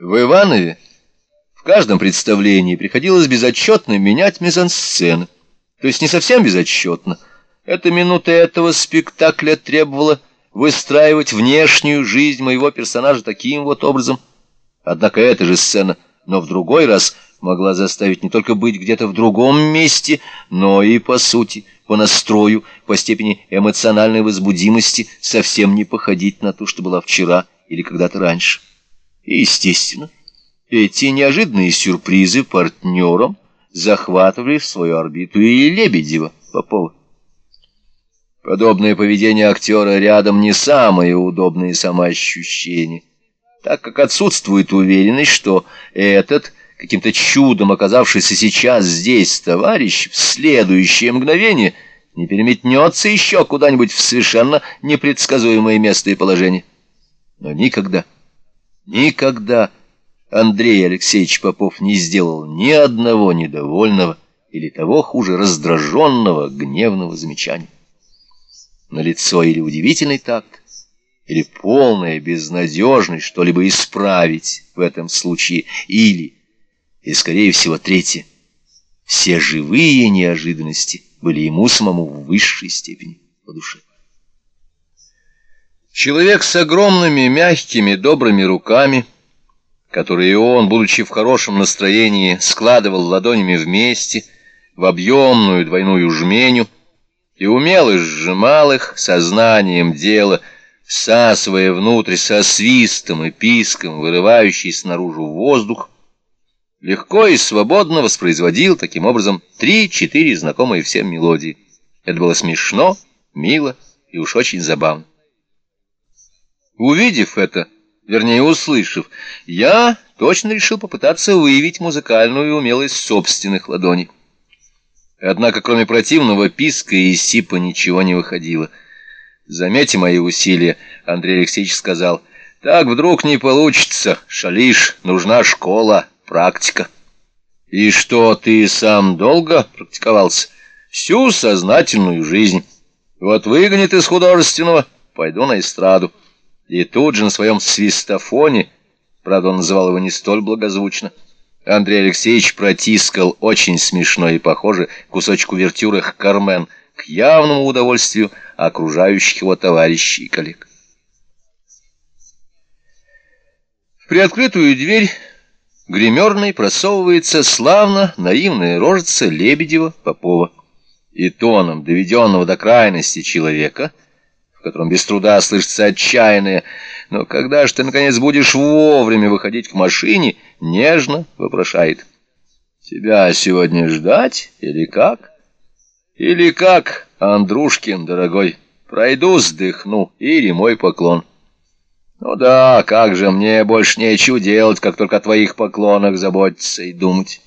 В Иванове в каждом представлении приходилось безотчетно менять мизансцены. То есть не совсем безотчетно. Эта минута этого спектакля требовала выстраивать внешнюю жизнь моего персонажа таким вот образом. Однако эта же сцена, но в другой раз, могла заставить не только быть где-то в другом месте, но и, по сути, по настрою, по степени эмоциональной возбудимости, совсем не походить на ту, что была вчера или когда-то раньше. И, естественно, эти неожиданные сюрпризы партнерам захватывали в свою орбиту и Лебедева, Попова. Подобное поведение актера рядом не самое удобное самоощущение, так как отсутствует уверенность, что этот, каким-то чудом оказавшийся сейчас здесь товарищ, в следующее мгновение не переметнется еще куда-нибудь в совершенно непредсказуемое место и положение. Но никогда, никогда Андрей Алексеевич Попов не сделал ни одного недовольного или того хуже раздраженного гневного замечания. На лицо или удивительный такт, или полная безнадежность что-либо исправить в этом случае, или, и скорее всего третье, все живые неожиданности были ему самому в высшей степени по душе. Человек с огромными, мягкими, добрыми руками — которые он, будучи в хорошем настроении, складывал ладонями вместе в объемную двойную жменю и умело сжимал их сознанием дела, всасывая внутрь со свистом и писком, вырывающийся наружу воздух, легко и свободно воспроизводил таким образом три-четыре знакомые всем мелодии. Это было смешно, мило и уж очень забавно. Увидев это, вернее, услышав, я точно решил попытаться выявить музыкальную умелость собственных ладоней. Однако, кроме противного писка и сипа, ничего не выходило. Заметьте мои усилия, Андрей Алексеевич сказал, так вдруг не получится, шалишь, нужна школа, практика. И что, ты сам долго практиковался? Всю сознательную жизнь. Вот выгонит из художественного, пойду на эстраду. И тут же на своем свистофоне, правда, он называл его не столь благозвучно, Андрей Алексеевич протискал очень смешно и похоже кусочек увертюры «Кармен» к явному удовольствию окружающих его товарищей и коллег. В приоткрытую дверь гримерной просовывается славно наивная рожица Лебедева-Попова и тоном доведенного до крайности человека — в котором без труда слышится отчаянное «Но когда же ты, наконец, будешь вовремя выходить к машине?» нежно вопрошает. «Тебя сегодня ждать или как?» «Или как, Андрушкин, дорогой, пройду, сдыхну, или мой поклон». «Ну да, как же, мне больше нечего делать, как только о твоих поклонах заботиться и думать».